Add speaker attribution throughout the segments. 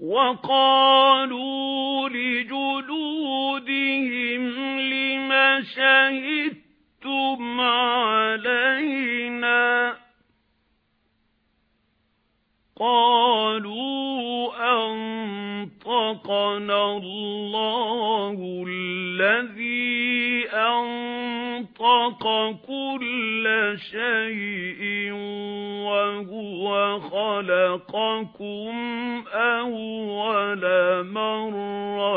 Speaker 1: وَقَالُوا لِجُلُودِهِمْ لِمَ شَهِدتُّمْ عَلَيْنَا قَالُوا أَنطَقَنَا اللَّهُ الَّذِي أَنطَقَ كُلَّ شَيْءٍ وَهُوَ خَلَقَكُمْ أَجْمَعِينَ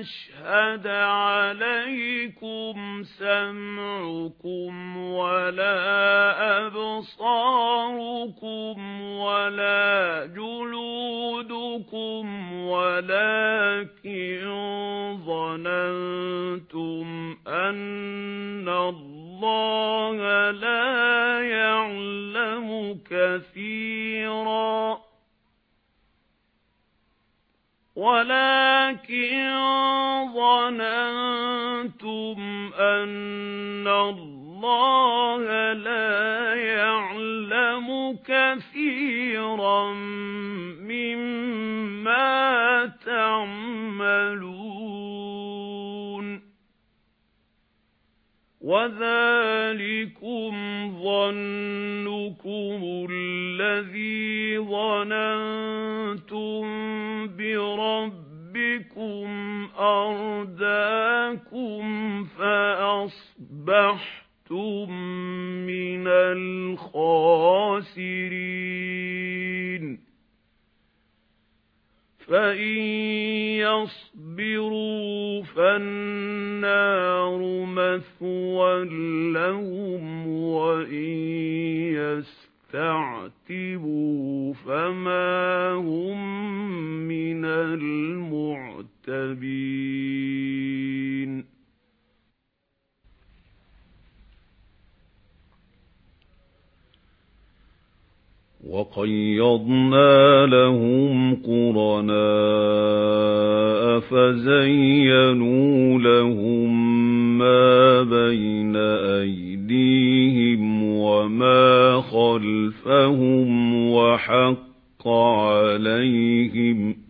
Speaker 1: يشهد عليكم سمعكم ولا أبصاركم ولا جلودكم ولكن ظننتم أن الله لا يعلم كثيراً ولكن ظَنَنْتُمْ أَنَّ اللَّهَ لَا يَعْلَمُ كَثِيرًا مِّمَّا تَعْمَلُونَ وَذَلِكُمْ ظَنُّكُمُ الَّذِي ظَنَنْتُمْ أَتَاكُمْ فَأَصْبَحْتُمْ مِنَ الْخَاسِرِينَ فَإِن يَصْبِرُوا فَالنَّارُ مَثْوًى لَّهُمْ وَإِن يَسْتَعْجِلُوا وَقَيَّضْنَا لَهُمْ قُرَنَاءَ فَزَيَّنُوا لَهُم مَّا بَيْنَ أَيْدِيهِمْ وَمَا خَلْفَهُمْ وَحَقَّ عَلَيْهِمْ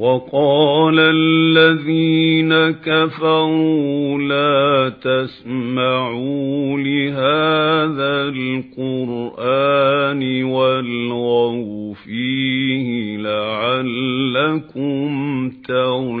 Speaker 1: وَقَالَ الَّذِينَ كَفَرُوا لَا تَسْمَعُوا لِهَذَا الْقُرْآنِ وَالْغَوْا فِيهِ لَعَلَّكُمْ ترون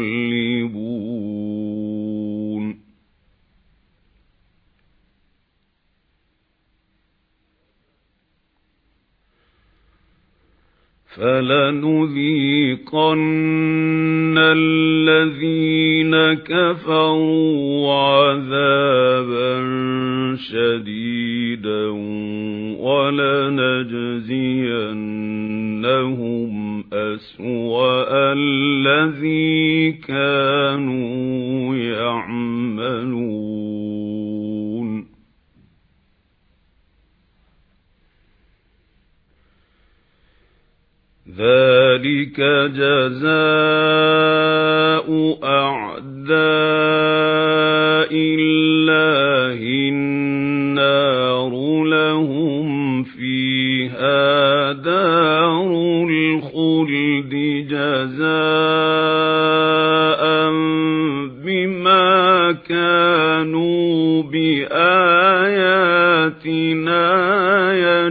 Speaker 1: فَلَنُذِيقَنَّ الَّذِينَ كَفَرُوا عَذَابًا شَدِيدًا وَلَنَجْزِيَنَّهُمْ أَسْوَأَ الَّذِي كَانُوا ذَلِكَ جَزَاءُ أَعْدَاءِ اللَّهِ النَّارُ لَهُمْ فِيهَا دَارُ الْخُلْدِ جَزَاءً بِمَا كَانُوا بِآيَاتِنَا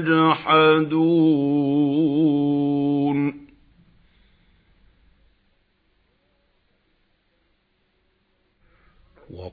Speaker 1: يَجْحَدُونَ